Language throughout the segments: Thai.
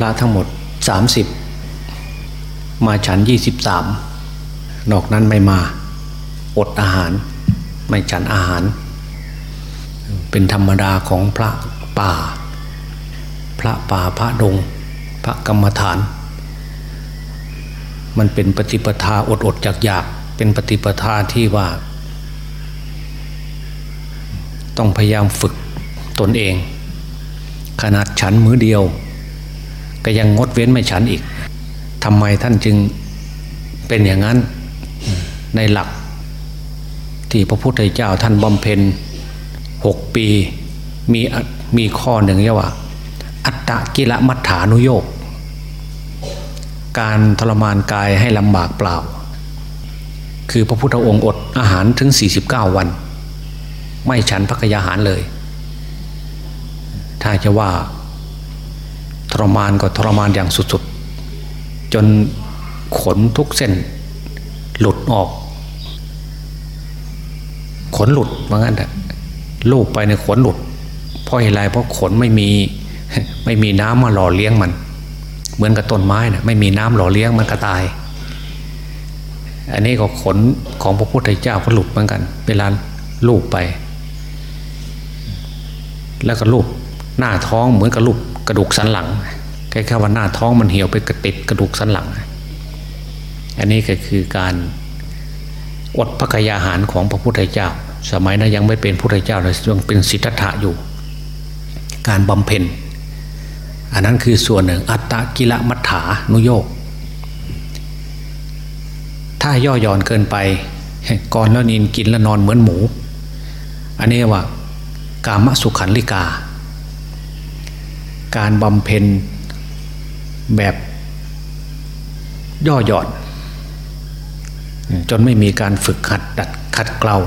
พระทั้งหมดสามสิบมาฉันยี่สิบสามนอกนั้นไม่มา อดอาหาร ไม่ฉันอาหาร เป็นธรรมดาของพระป่า พระป่าพระดง พระกรรมฐาน มันเป็นปฏิปทาอดอดอยากอยากเป็นปฏิปทาที่ว่า ต้องพยายามฝึกตนเอง ขนาดฉันมือเดียว ก็ยังงดเว้นไม่ฉันอีกทำไมท่านจึงเป็นอย่างนั้นในหลัก ที่พระพุทธเจ้าท่านบำเพ็ญหกปีมีมีข้อหนึ่งเรียกว่า อัตตะกิละมัฏฐานุโยกการทรมานกายให้ลำบากเปล่า คือพระพุทธองค์อดอาหารถึง 49 วัน ไม่ฉันพักยาหารเลย ถ้าจะว่า รมานก็ทรมานอย่างสุดๆ จนขนทุกเส้น หลุดออก ขนหลุดว่างั้นแหละลูกไปในขนหลุด เพราะอะไรเพราะขนไม่มีไม่มีน้ำมาหล่อเลี้ยงมัน เหมือนกับต้นไม้นะไม่มีน้ำหล่อเลี้ยงมันก็ตาย อันนี้ก็ขนของพระพุทธเจ้าก็หลุดเหมือนกัน เวลาลูกไป แล้วก็ลูกหน้าท้องเหมือนกับลูก กระดูกสันหลังแค่แค่ว่าหน้าท้องมันเหี่ยวไปกระติดกระดูกสันหลัง อันนี้ก็คือการอดพระกยาหารของพระพุทธเจ้า สมัยนั้นยังไม่เป็นพุทธเจ้าเลยยังเป็นสิทธัตถะอยู่ การบำเพ็ญ อันนั้นคือส่วนหนึ่งอัตตะกิละมัฏฐานุโยกถ้าย่อหย่อนเกินไปก่อนแล้วนินกินแล้วนอนเหมือนหมู อันนี้ว่า กามสุขันลิกา การบำเพ็ญแบบย่อหย่อน จนไม่มีการฝึกขัดดัดขัดเกลา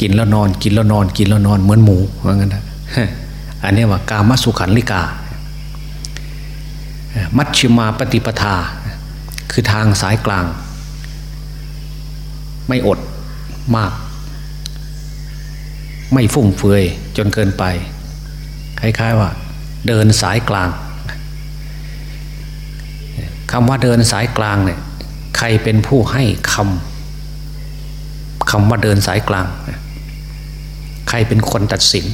กินแล้วนอน กินแล้วนอน กินแล้วนอนเหมือนหมูว่างั้นนะอันนี้ว่ากามสุขันลิกา มัชชิมาปฏิปทา คือทางสายกลาง ไม่อดมาก ไม่ฟุ่มเฟือยจนเกินไป คล้าย ๆว่า เดินสายกลางคำว่าเดินสายกลางเนี่ยใครเป็นผู้ให้คำคำว่าเดินสายกลาง ใครเป็นคนตัดสิน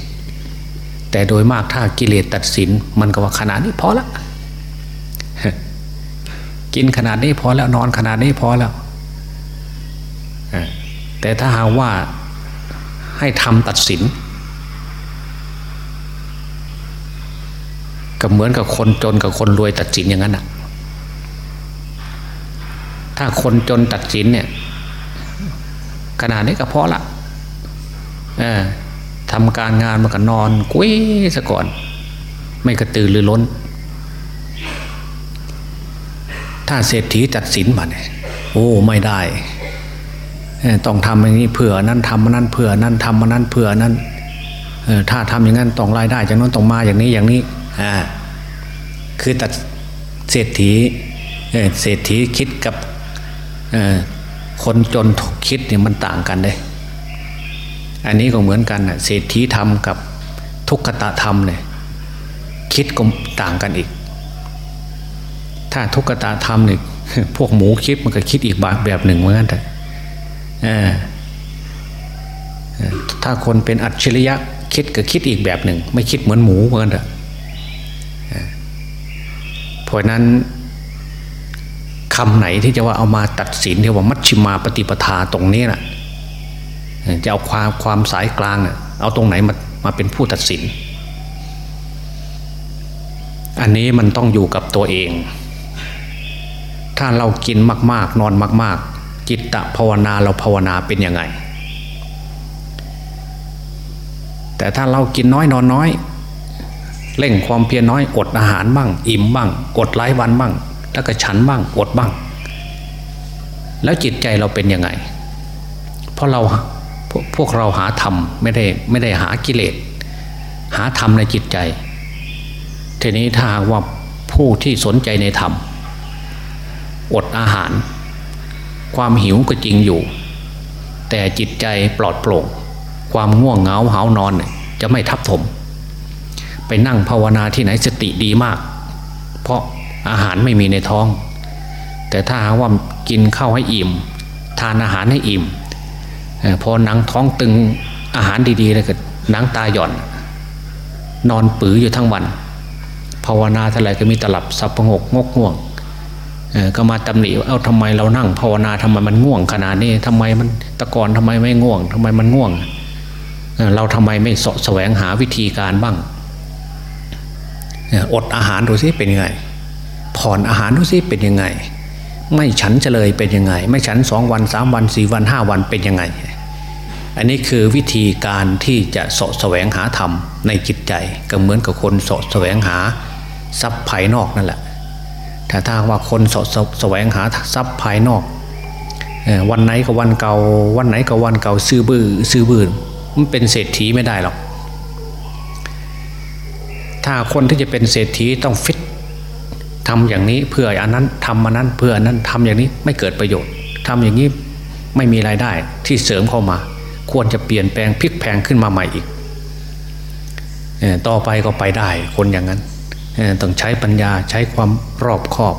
แต่โดยมากถ้ากิเลสตัดสิน มันก็ว่าขนาดนี้พอละกินขนาดนี้พอแล้วนอนขนาดนี้พอแล้วแต่ถ้าหาว่าให้ทำตัดสิน ก็เหมือนกับคนจนกับคนรวยตัดสินอย่างนั้นอะถ้าคนจนตัดสินเนี่ยขนาดนี้ก็พอละทำการงานมันก็นอนกุ้ยซะก่อน ไม่กระตือรือร้น ถ้าเศรษฐีตัดสินมาเนี่ยโอ้ไม่ได้ต้องทำอย่างนี้เผื่อนั้นทำนั้นเผื่อนั้นทำมันนั้นเผื่อนั้นถ้าทำอย่างนั้นต้องรายได้จากนั้นต้องมาอย่างนี้อย่างนี้ อ่าคือตัดเศรษฐีเศรษฐีคิดกับคนจนคิดเนี่ยมันต่างกันเลยอันนี้ก็เหมือนกันเศรษฐีทำกับทุกขตะธรรมเนี่ยคิดก็ต่างกันอีก ถ้าทุกขตะธรรมเนี่ยพวกหมูคิดมันก็คิดอีกแบบหนึ่งเหมือนกันแต่ถ้าคนเป็นอัจฉริยะคิดก็คิดอีกแบบหนึ่ง ไม่คิดเหมือนหมูเหมือนกัน เพราะนั้นคำไหนที่จะว่าเอามาตัดสินที่ว่ามัชชิมาปฏิปทาตรงนี้นะ่ะจะเอาความความสายกลางเอาตรงไหนมามาเป็นผู้ตัดสิน อันนี้มันต้องอยู่กับตัวเอง ถ้าเรากินมาก ๆ นอนมาก ๆ จิตตภาวนาเราภาวนาเป็นยังไง แต่ถ้าเรากินน้อยนอนน้อย เร่งความเพียรน้อยอดอาหารบ้างอิ่มบ้างอดไร้วันบ้างแล้วก็ฉันบ้างอดบ้าง แล้วจิตใจเราเป็นยังไง เพราะเราพวพวกเราหาธรรมไม่ได้ไม่ได้หากิเลสหาธรรมในจิตใจ ทีนี้ถ้าว่าผู้ที่สนใจในธรรมอดอาหาร ความหิวก็จริงอยู่ แต่จิตใจปลอดโปร่ง ความง่วงเหงาหานอนจะไม่ทับถม ไปนั่งภาวนาที่ไหนสติดีมาก เพราะอาหารไม่มีในท้อง แต่ถ้าหากว่ากินข้าวให้อิ่ม ทานอาหารให้อิ่ม พอหนังท้องตึงอาหารดีๆแล้วก็หนังตาหย่อน นอนปืออยู่ทั้งวัน ภาวนาเท่าไรก็มีตลับสับประงกงกง่วงก็มาตำหนิเอ้าทำไมเรานั่งภาวนาทำไมมันง่วงขนาดนี้ทำไมมันตะกอนทำไมไม่ง่วงทำไมมันง่วง เราทำไมไม่สะแสวงหาวิธีการบ้าง อดอาหารดูสิเป็นยังไง ผ่อนอาหารดูสิเป็นยังไง ไม่ฉันเฉลยเป็นยังไง ไม่ฉันสองวันสามวันสี่วันห้าวันเป็นยังไง อันนี้คือวิธีการที่จะสะแสวงหาธรรมในจิตใจก็เหมือนกับคนสะแสวงหาทรัพย์ภายนอกนั่นแหละถ้าถ้าว่าคนสะแสวงหาทรัพย์ภายนอกวันไหนก็วันเก่าวันไหนก็วันเก่าซื้อบื้อซื้อบื้อมันเป็นเศรษฐีไม่ได้หรอก ถ้าคนที่จะเป็นเศรษฐีต้องฟิตทำอย่างนี้เพื่ออันนั้นทำอันนั้นเพื่ออันนั้นทำอย่างนี้ไม่เกิดประโยชน์ทำอย่างนี้ไม่มีรายได้ที่เสริมเข้ามา ควรจะเปลี่ยนแปลงพลิกแพงขึ้นมาใหม่อีกต่อไปก็ไปได้คนอย่างนั้นต้องใช้ปัญญาใช้ความรอบคอบ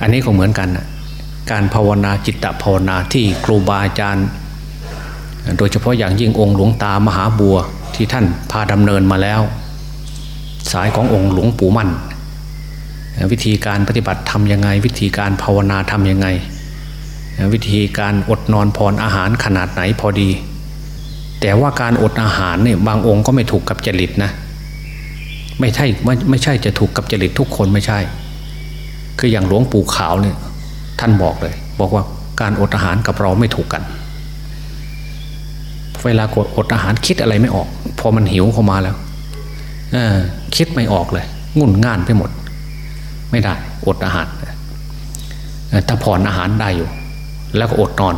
อันนี้ก็เหมือนกัน การภาวนาจิตตภาวนาที่ครูบาอาจารย์ โดยเฉพาะอย่างยิ่งองค์หลวงตามหาบัว ที่ท่านพาดำเนินมาแล้ว สายขององค์หลวงปู่มั่น วิธีการปฏิบัติทำยังไง วิธีการภาวนาทำยังไง วิธีการอดนอนพรอาหารขนาดไหนพอดี แต่ว่าการอดอาหารเนี่ยบางองค์ก็ไม่ถูกกับจริตนะไม่ใช่ไม่ไม่ใช่จะถูกกับจริตทุกคนไม่ใช่ คืออย่างหลวงปู่ขาวเนี่ยท่านบอกเลย บอกว่าการอดอาหารกับเราไม่ถูกกัน เวลากดอดอาหารคิดอะไรไม่ออก พอมันหิวเข้ามาแล้วอคิดไม่ออกเลย งุ่นง่านไปหมด ไม่ได้ อดอาหารถ้าผ่อนอาหารได้อยู่ แล้วก็อดนอน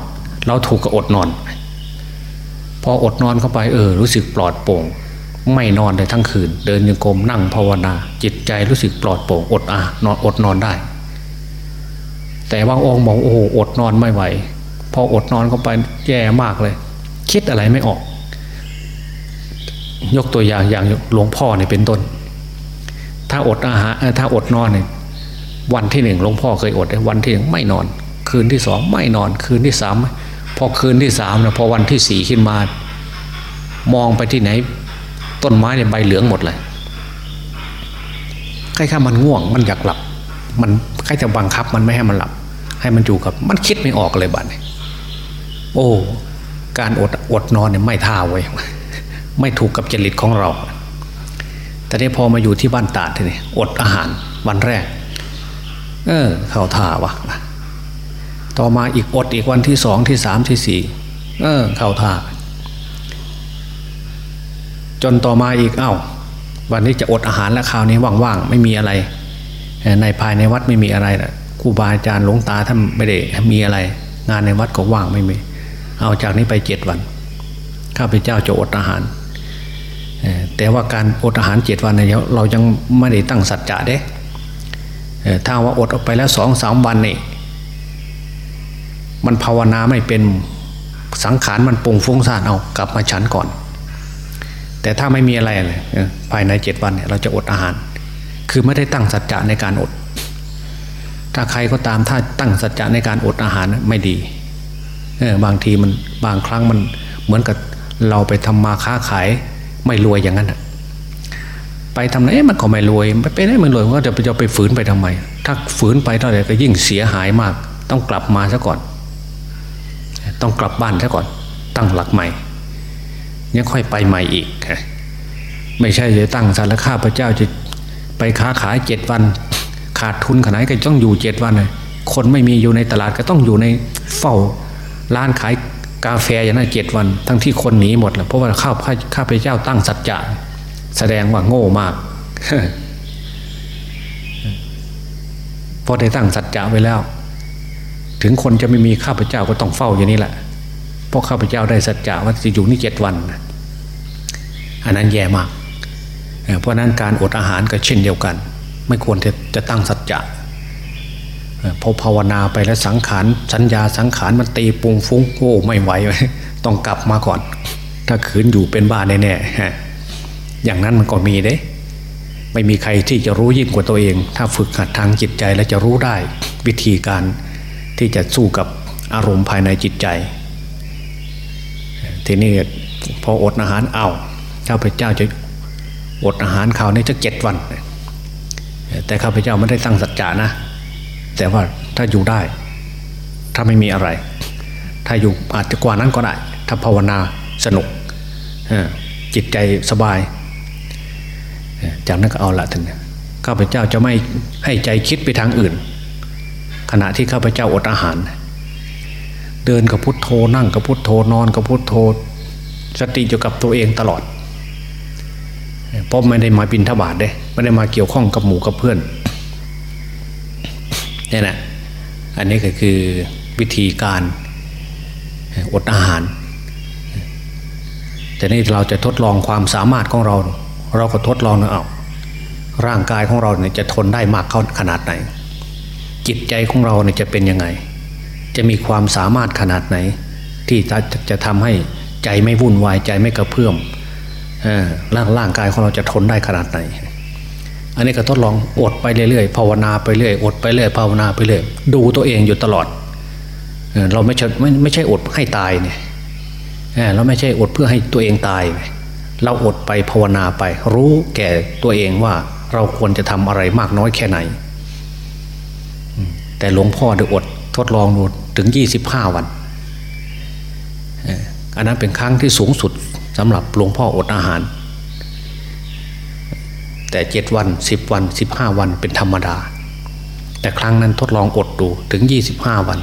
เราถูกกับอดนอน พออดนอนเข้าไปเออ รู้สึกปลอดโปร่ง ไม่นอนเลยทั้งคืน เดินยังกรมนั่งภาวนา จิตใจรู้สึกปลอดโปร่ง อดอานอนอดนอนได้ แต่บางองค์บอกโอ้โหอดนอนไม่ไหว พออดนอนเข้าไปแย่มากเลย คิดอะไรไม่ออก ยกตัวอย่างอย่างหลวงพ่อเนี่ยเป็นต้น ถ้าอดอาหารถ้าอดนอนเนี่ยวันที่หนึ่งหลวงพ่อเคยอดวันที่หนึ่งไม่นอน คืนที่สองไม่นอน คืนที่สามพอคืนที่สามนะพอวันที่สี่ขึ้นมา มองไปที่ไหน ต้นไม้เนี่ยใบเหลืองหมดเลยใครข้ามันง่วงมันอยากหลับ มันใครจะบังคับมันไม่ให้มันหลับ ให้มันอยู่กับ มันคิดไม่ออกเลยบัดนี้โอ้ การอดอดนอนเนี่ยไม่ท่าไว้ไม่ถูกกับจริตของเรา แต่ได้พอมาอยู่ที่บ้านตาดทีนี้อดอาหารวันแรก เออเข้าท่าวะต่อมาอีกอดอีกวันที่สองที่สามที่สี่เออเข้าท่า จนต่อมาอีกเอ้า วันนี้จะอดอาหารแล้วคราวนี้ว่างๆไม่มีอะไร ในภายในวัดไม่มีอะไรนะครูบาอาจารย์หลวงตาท่านไม่ได้มีอะไร งานในวัดก็ว่างไม่มี เอาจากนี้ไปเจ็ดวันข้าพเจ้าจะอดอาหาร แต่ว่าการอดอาหารเจ็ดวันเนี่ยเรายังไม่ได้ตั้งสัจจะเด้ถ้าว่าอดออกไปแล้วสองสามวันนี่มันภาวนาไม่เป็นสังขารมันปรุงฟุ้งซ่านเอากลับมาฉันก่อน แต่ถ้าไม่มีอะไรเลยภายในเจ็ดวันเนี่ยเราจะอดอาหาร คือไม่ได้ตั้งสัจจะในการอด ถ้าใครก็ตามถ้าตั้งสัจจะในการอดอาหารไม่ดี บางทีมันบางครั้งมันเหมือนกับเราไปทำมาค้าขายไม่รวยอย่างนั้นไปทำไหนมันก็ไม่รวยไปไหนไม่รวยก็จะไปจะไปฝืนไปทำไม ถ้าฝืนไปเท่าไหร่ก็ยิ่งเสียหายมาก ต้องกลับมาซะก่อน ต้องกลับบ้านซะก่อน ตั้งหลักใหม่ยังค่อยไปใหม่อีกไม่ใช่จะตั้งสารข้าพระเจ้าจะไปค้าขายเจ็ดวัน ขาดทุนขนาดก็ต้องอยู่เจ็ดวันเลยคนไม่มีอยู่ในตลาดก็ต้องอยู่ในเฝ้า ร้านขายกาแฟอย่างนั้นเจ็ดวัน ทั้งที่คนหนีหมดแหละเพราะว่าข้าข้าพเจ้าตั้งสัจจะแสดงว่าโง่มากพอได้ตั้งสัจจะไว้แล้ว ถึงคนจะไม่มีข้าพเจ้าก็ต้องเฝ้าอย่างนี้แหละเพราะข้าพเจ้าได้สัจจะว่าจะอยู่นี่เจ็ดวันอันนั้นแย่มาก เพราะนั้นการอดอาหารก็เช่นเดียวกัน ไม่ควรจะจะตั้งสัจจะ พอภาวนาไปแล้วสังขารสัญญาสังขารมันตีปุงฟุ้งโอ้ไม่ไหวต้องกลับมาก่อน ถ้าขืนอยู่เป็นบ้าแน่ๆอย่างนั้นมันก็มีเด้ไม่มีใครที่จะรู้ยิ่งกว่าตัวเอง ถ้าฝึกหัดทางจิตใจแล้วจะรู้ได้วิธีการที่จะสู้กับอารมณ์ภายในจิตใจ ทีนี้พออดอาหารเอาข้าพเจ้าจะอดอาหารคราวนี้จะเจ็ดวัน แต่ข้าพเจ้าไม่ได้ตั้งสัจจานะ แต่ว่าถ้าอยู่ได้ ถ้าไม่มีอะไร ถ้าอยู่อาจจะกว่านั้นก็ได้ ถ้าภาวนาสนุกจิตใจสบาย จากนั้นก็เอาละท่านข้าพเจ้าจะไม่ให้ใจคิดไปทางอื่น ขณะที่ข้าพเจ้าอดอาหาร เดินกับพุทโธนั่งกับพุทโธนอนกับพุทโธสติอยู่กับตัวเองตลอดเพราะไม่ได้มาบินทบาทเด้ไม่ได้มาเกี่ยวข้องกับหมู่กับเพื่อน นี่แหละอันนี้ก็คือวิธีการอดอาหาร แต่นี่เราจะทดลองความสามารถของเรา เราก็ทดลองนะเอาร่างกายของเราเนี่ยจะทนได้มากขนาดไหน จิตใจของเราเนี่ยจะเป็นยังไง จะมีความสามารถขนาดไหน ที่จะจะทำให้ใจไม่วุ่นวายใจไม่กระเพื่อมร่างร่างกายของเราจะทนได้ขนาดไหน อันนี้ก็ทดลองอดไปเรื่อยๆภาวนาไปเรื่อยอดไปเรื่อยภาวนาไปเรื่อยดูตัวเองอยู่ตลอด เราไม่ใช่ไม่ไม่ใช่อดให้ตายเนี่ยเราไม่ใช่อดเพื่อให้ตัวเองตาย เราอดไปภาวนาไป รู้แก่ตัวเองว่าเราควรจะทำอะไรมากน้อยแค่ไหน แต่หลวงพ่อได้อดทดลองดูถึงยี่สิบห้าวันอันนั้นเป็นครั้งที่สูงสุดสำหรับหลวงพ่ออดอาหาร แต่เจ็ดวันสิบวันสิบห้าวันเป็นธรรมดา แต่ครั้งนั้นทดลองอดดูถึงยี่สิบห้าวัน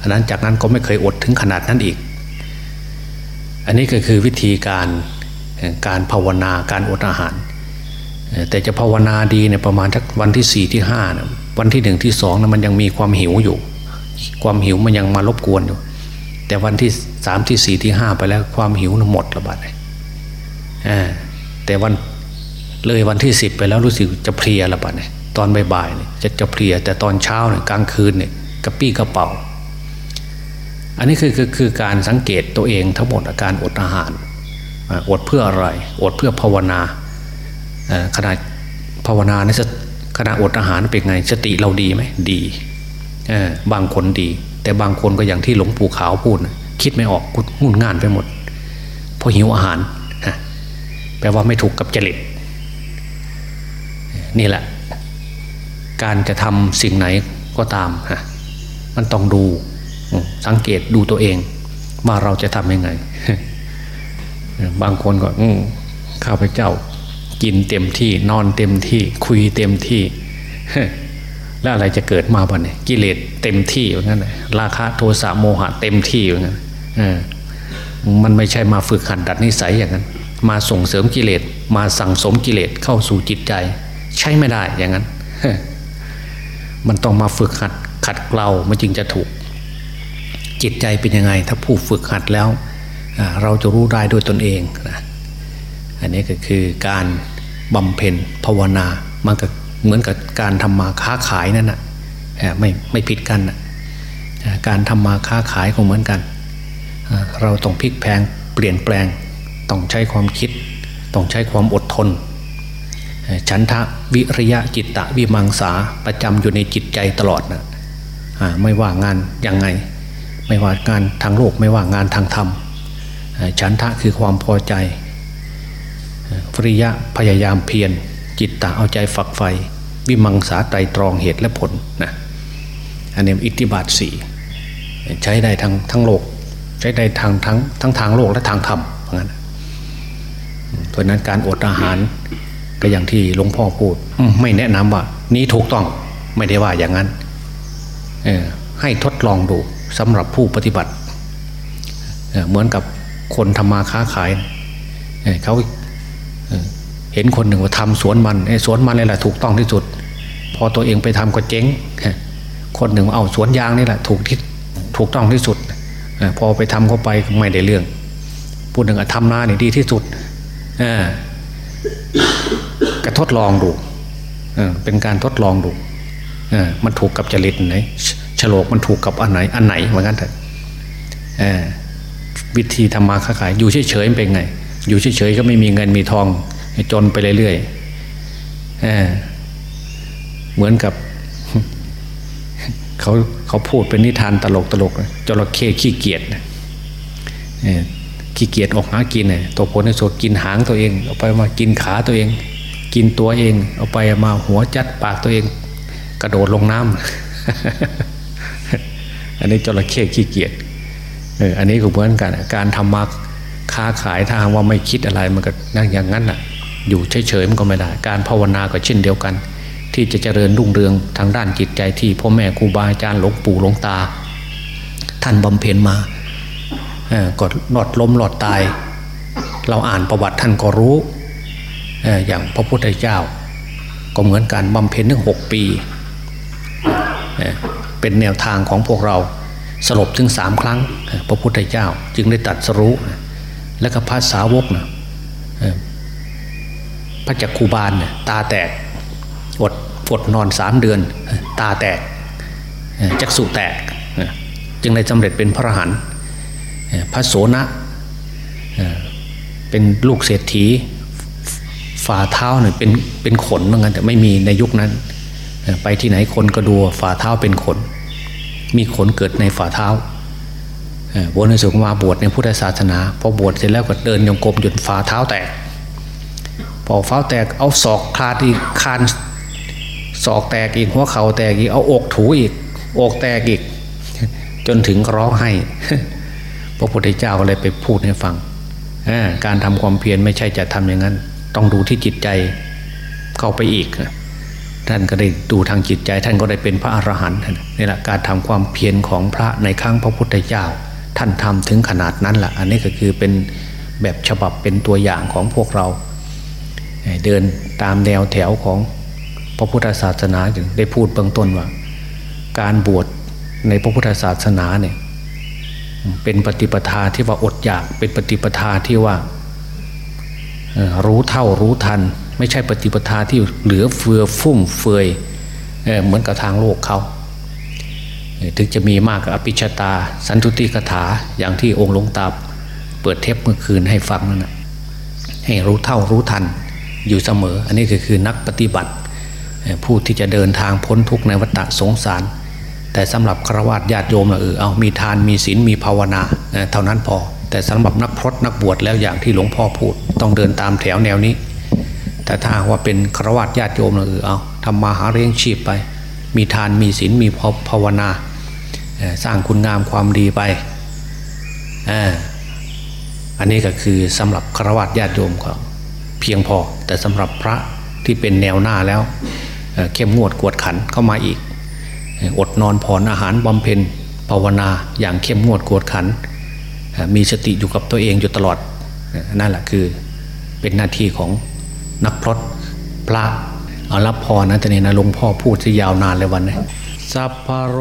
อันนั้นจากนั้นก็ไม่เคยอดถึงขนาดนั้นอีก อันนี้ก็คือวิธีการการภาวนาการอดอาหาร แต่จะภาวนาดีเนี่ยประมาณทักวันที่สี่ที่ห้านะวันที่หนึ่งที่สองนะมันยังมีความหิวอยู่ ความหิวมันยังมารบกวนอยู่ แต่วันที่สามที่สี่ที่ห้าไปแล้วความหิวหมดระบาดเลยแต่วัน เลยวันที่สิบไปแล้วรู้สึกจะเพลียระบาเนี่ยตอนบ่ายๆเนี่ยจะจะเพลียแต่ตอนเช้าเนี่ยกลางคืนเนี่ยกระปี้กระเป๋า อันนี้คือคือคือการสังเกตตัวเองทั้งหมดอาการอดอาหารอดเพื่ออะไรอดเพื่อภาวนาขณะภาวนาในขณะอดอาหารเป็นไงสติเราดีไหมดีบางคนดี แต่บางคนก็อย่างที่หลวงปู่ขาวพูด คิดไม่ออกงุ่นง่านไปหมดเพราะหิวอาหารแปลว่าไม่ถูกกับจริต นี่แหละ การจะทำสิ่งไหนก็ตามฮะมันต้องดูสังเกตดูตัวเอง ว่าเราจะทำยังไง บางคนก็ข้าพเจ้า กินเต็มที่นอนเต็มที่ คุยเต็มที่แล้วอะไรจะเกิดมาบ้างเนี่ยกิเลสเต็มที่อย่างนั้นราคะโทสะโมหะเต็มที่อย่างนั้นมันไม่ใช่มาฝึกหัดดัดนิสัยอย่างนั้น มาส่งเสริมกิเลสมาสั่งสมกิเลสเข้าสู่จิตใจ ใช่ไม่ได้อย่างนั้น มันต้องมาฝึกหัดขัดเกลามันจึงจะถูก จิตใจเป็นยังไง ถ้าผู้ฝึกหัดแล้ว เราจะรู้ได้ด้วยตนเองนะอันนี้ก็คือการบำเพ็ญภาวนา มันก็เหมือนกับการทำมาค้าขายนั่นนะไม่ไม่ผิดกันนะการทำมาค้าขายก็เหมือนกัน เราต้องพลิกแพงเปลี่ยนแปลง ต้องใช้ความคิด ต้องใช้ความอดทน ฉันทะวิริยะจิตตะวิมังสาประจำอยู่ในจิตใจตลอดนะไม่ว่างานยังไง ไม่ว่างานทางโลกไม่ว่างานทางธรรมฉันทะคือความพอใจฟริยะพยายามเพียรจิตตาเอาใจฝักไฟ วิมังสาไตรตรองเหตุและผลนะอันนี้อิทธิบาทสี่ใช้ได้ทั้งทั้งโลก ใช้ได้ทางทั้งทั้งทางโลกและทางธรรมเพราะงั้นเพราะนั้นการอดอาหาร ก็อย่างที่หลวงพ่อพูด ไม่แนะนำว่า นี้ถูกต้องไม่ได้ว่าอย่างนั้นให้ทดลองดูสำหรับผู้ปฏิบัติเหมือนกับคนทำมาค้าขายเขาเห็นคนหนึ่งว่าทำสวนมันสวนมันนี่แหละถูกต้องที่สุด พอตัวเองไปทำก็เจ๊งคนหนึ่งเอาสวนยางนี่แหละถูกที่ถูกต้องที่สุดพอไปทำเข้าไปไม่ได้เรื่องพูดหนึ่งทำนาเนี่ยดีที่สุด ก็ทดลองดูเป็นการทดลองดูมันถูกกับจริตไหนฉลกมันถูกกับอันไหน อันไหนเหมือนกันเถอะวิธีทำมาค้าขาย อยู่เฉยๆเป็นไง อยู่เฉยๆก็ไม่มีเงินมีทอง จนไปเรื่อยเออเหมือนกับเขาเขาพูดเป็นนิทานตลกตลกจระเข้ขี้เกียจนะเออขี้เกียจออกหากินเนี่ยตัวผลในสุดกินหางตัวเองเอาไปมากินขาตัวเอง กินตัวเอง เอาไปมาหัวจัดปากตัวเอง กระโดดลงน้ำอันนี้จระเข้ขี้เกียจเอออันนี้ก็เหมือนกันการทำมาค้าขายถ้าว่าไม่คิดอะไรมันก็นั่งอย่างนั้นน่ะ อยู่เฉยๆมันก็ไม่ได้ การภาวนาก็เช่นเดียวกัน ที่จะเจริญรุ่งเรืองทางด้านจิตใจที่พ่อแม่ครูบาอาจารย์หลวงปู่หลวงตา ท่านบำเพ็ญมาเออก็หลอดล้มหลอดตาย เราอ่านประวัติท่านก็รู้ อย่างพระพุทธเจ้า ก็เหมือนการบำเพ็ญถึงหกปี เป็นแนวทางของพวกเราสลบถึงสามครั้ง พระพุทธเจ้าจึงได้ตัดสรู้ และก็พระสาวกนะพระจักคูบาลตาแตกอดอดนอนสามเดือน ตาแตกจักษุแตก จึงได้สำเร็จเป็นพระอรหันต์พระโสนะเป็นลูกเศรษฐี ฝ่าเท้าเนี่ยเป็นเป็นขนเหมือนกันแต่ไม่มีในยุคนั้น ไปที่ไหนคนก็ดูว่าฝ่าเท้าเป็นขน มีขนเกิดในฝ่าเท้าบวชในสุขมาบวชในพุทธศาสนาพอบวชเสร็จแล้วก็เดินโยงกรมจนฝ่าเท้าแตก พอฟ้าแตกเอาศอกคลาดอีกคานศอกแตกอีกหัวเข่าแตกอีกเอาอกถูอีกอกแตกอีก จนถึงร้องไห้พระพุทธเจ้าก็เลยไปพูดให้ฟังการทำความเพียรไม่ใช่จะทำอย่างนั้น ต้องดูที่จิตใจเข้าไปอีก ท่านก็ได้ดูทางจิตใจ ท่านก็ได้เป็นพระอรหันต์นี่แหละการทำความเพียรของพระในครั้งพระพุทธเจ้า ท่านทำถึงขนาดนั้นแหละอันนี้ก็คือเป็นแบบฉบับเป็นตัวอย่างของพวกเรา เดินตามแนวแถวของพระพุทธศาสนาจึงได้พูดเบื้องต้นว่า การบวชในพระพุทธศาสนาเนี่ยเป็นปฏิปทาที่ว่าอดอยากเป็นปฏิปทาที่ว่า รู้เท่ารู้ทัน ไม่ใช่ปฏิปทาที่เหลือเฟือฟุ่มเฟือยเอเหมือนกับทางโลกเขาถึงจะมีมากกับอภิชตา สันตุติกถาอย่างที่องค์หลวงตาเปิดเทปเมื่อคืนให้ฟังนั่นนะให้รู้เท่ารู้ทันอยู่เสมอ อันนี้ก็คือนักปฏิบัติ ผู้ที่จะเดินทางพ้นทุกข์ในวัฏสงสาร แต่สำหรับฆราวาสญาติโยมนะเออเอามีทานมีศีลมีภาวนาเอ่อเท่านั้นพอ แต่สำหรับนักพรตนักบวชแล้วอย่างที่หลวงพ่อพูด ต้องเดินตามแถวแนวนี้ แต่ถ้าว่าเป็นฆราวาสญาติโยมนะเออเอาทำมาหาเลี้ยงชีพไป มีทานมีศีลมีภาวนา สร้างคุณงามความดีไปอันนี้ก็คือสำหรับฆราวาสญาติโยมก็เพียงพอ แต่สำหรับพระที่เป็นแนวหน้าแล้วเข้มงวดกวดขันเข้ามาอีก อดนอนผ่อนอาหารบำเพ็ญภาวนาอย่างเข้มงวดกวดขัน มีสติอยู่กับตัวเองอยู่ตลอดนั่นแหละคือเป็นหน้าที่ของนักพรตพระเอารับพรนะตอนนี้นะหลวงพ่อพูดจะยาวนานเลยวันนี้สัพพโร